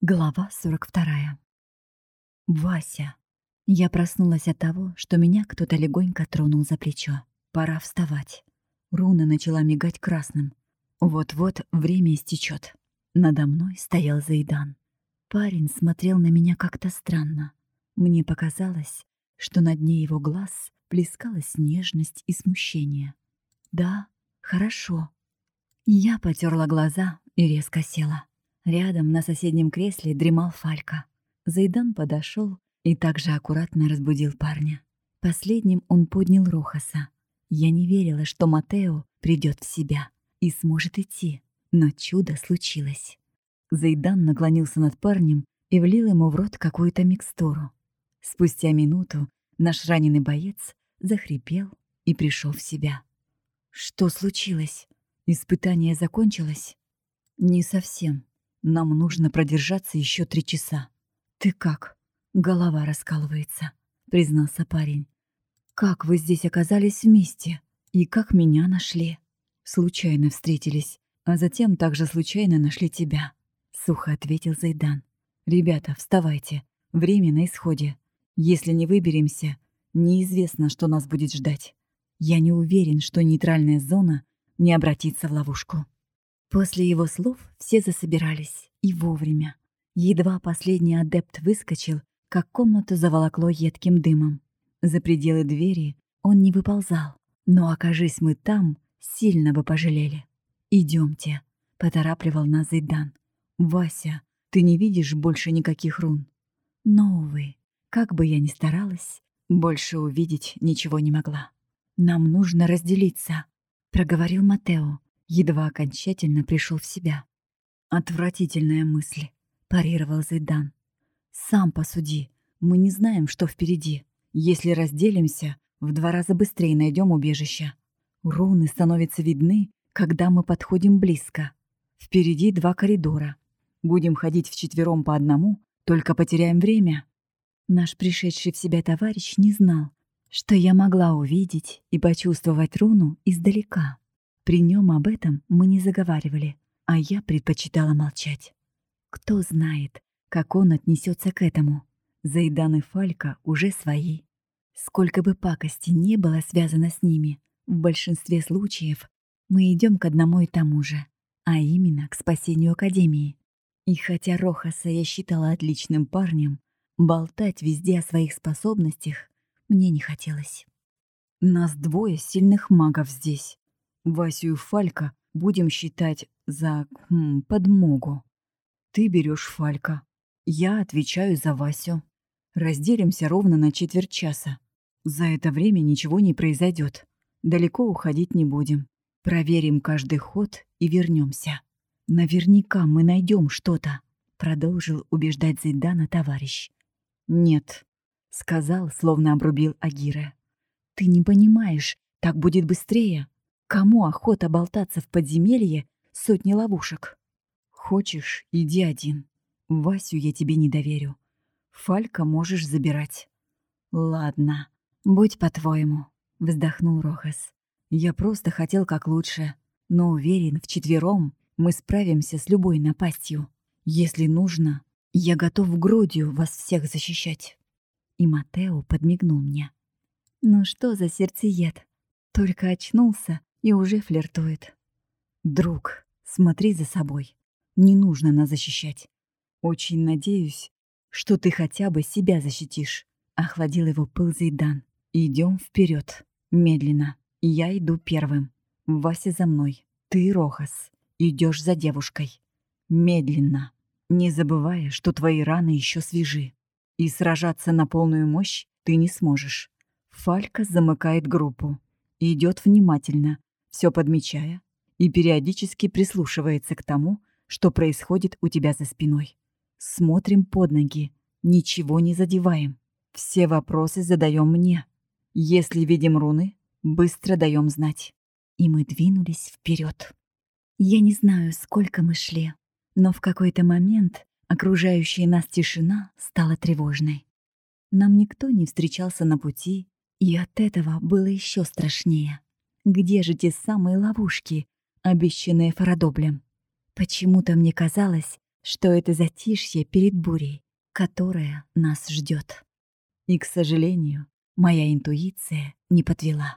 Глава 42. Вася. Я проснулась от того, что меня кто-то легонько тронул за плечо. Пора вставать. Руна начала мигать красным. Вот-вот время истечет. Надо мной стоял Зайдан. Парень смотрел на меня как-то странно. Мне показалось, что на дне его глаз плескалась нежность и смущение. Да, хорошо. Я потерла глаза и резко села. Рядом на соседнем кресле дремал Фалька. Зайдан подошел и также аккуратно разбудил парня. Последним он поднял Рохаса. Я не верила, что Матео придет в себя и сможет идти, но чудо случилось. Зайдан наклонился над парнем и влил ему в рот какую-то микстуру. Спустя минуту наш раненый боец захрипел и пришел в себя. Что случилось? Испытание закончилось? Не совсем. Нам нужно продержаться еще три часа. Ты как? Голова раскалывается, признался парень. Как вы здесь оказались вместе? И как меня нашли? Случайно встретились, а затем также случайно нашли тебя. Сухо ответил Зайдан. Ребята, вставайте. Время на исходе. Если не выберемся, неизвестно, что нас будет ждать. Я не уверен, что нейтральная зона не обратится в ловушку. После его слов все засобирались, и вовремя. Едва последний адепт выскочил, как комнату заволокло едким дымом. За пределы двери он не выползал, но окажись мы там, сильно бы пожалели. Идемте, поторапливал нас Зайдан. «Вася, ты не видишь больше никаких рун?» Но, увы, как бы я ни старалась, больше увидеть ничего не могла. «Нам нужно разделиться», — проговорил Матео, едва окончательно пришел в себя. «Отвратительная мысль», — парировал Зайдан. «Сам посуди, мы не знаем, что впереди. Если разделимся, в два раза быстрее найдем убежище. Руны становятся видны, когда мы подходим близко. Впереди два коридора. Будем ходить вчетвером по одному, только потеряем время». Наш пришедший в себя товарищ не знал, что я могла увидеть и почувствовать руну издалека. При нем об этом мы не заговаривали, а я предпочитала молчать. Кто знает, как он отнесется к этому. Зайдан и Фалька уже свои. Сколько бы пакости не было связано с ними, в большинстве случаев мы идем к одному и тому же, а именно к спасению Академии. И хотя Рохаса я считала отличным парнем, болтать везде о своих способностях мне не хотелось. Нас двое сильных магов здесь, Васю и Фалька будем считать за хм, подмогу. Ты берешь Фалька. Я отвечаю за Васю. Разделимся ровно на четверть часа. За это время ничего не произойдет. Далеко уходить не будем. Проверим каждый ход и вернемся. Наверняка мы найдем что-то, продолжил убеждать Зайдана товарищ. Нет, сказал, словно обрубил Агира. Ты не понимаешь, так будет быстрее. Кому охота болтаться в подземелье сотни ловушек? Хочешь, иди один. Васю я тебе не доверю. Фалька можешь забирать. Ладно, будь по-твоему, вздохнул Рохас. Я просто хотел как лучше, но уверен, вчетвером мы справимся с любой напастью. Если нужно, я готов грудью вас всех защищать. И Матео подмигнул мне. Ну что за сердцеед? Только очнулся и уже флиртует. «Друг, смотри за собой. Не нужно нас защищать. Очень надеюсь, что ты хотя бы себя защитишь», — охладил его пыл Зайдан. Идем вперед, медленно. Я иду первым. Вася за мной. Ты, Рохас, идешь за девушкой. Медленно, не забывая, что твои раны еще свежи. И сражаться на полную мощь ты не сможешь. Фалька замыкает группу. Идет внимательно, все подмечая и периодически прислушивается к тому, что происходит у тебя за спиной. Смотрим под ноги, ничего не задеваем. Все вопросы задаем мне. Если видим руны, быстро даем знать. И мы двинулись вперед. Я не знаю, сколько мы шли, но в какой-то момент окружающая нас тишина стала тревожной. Нам никто не встречался на пути, и от этого было еще страшнее. Где же те самые ловушки, обещанные Фарадоблем? Почему-то мне казалось, что это затишье перед бурей, которая нас ждет. И, к сожалению, моя интуиция не подвела.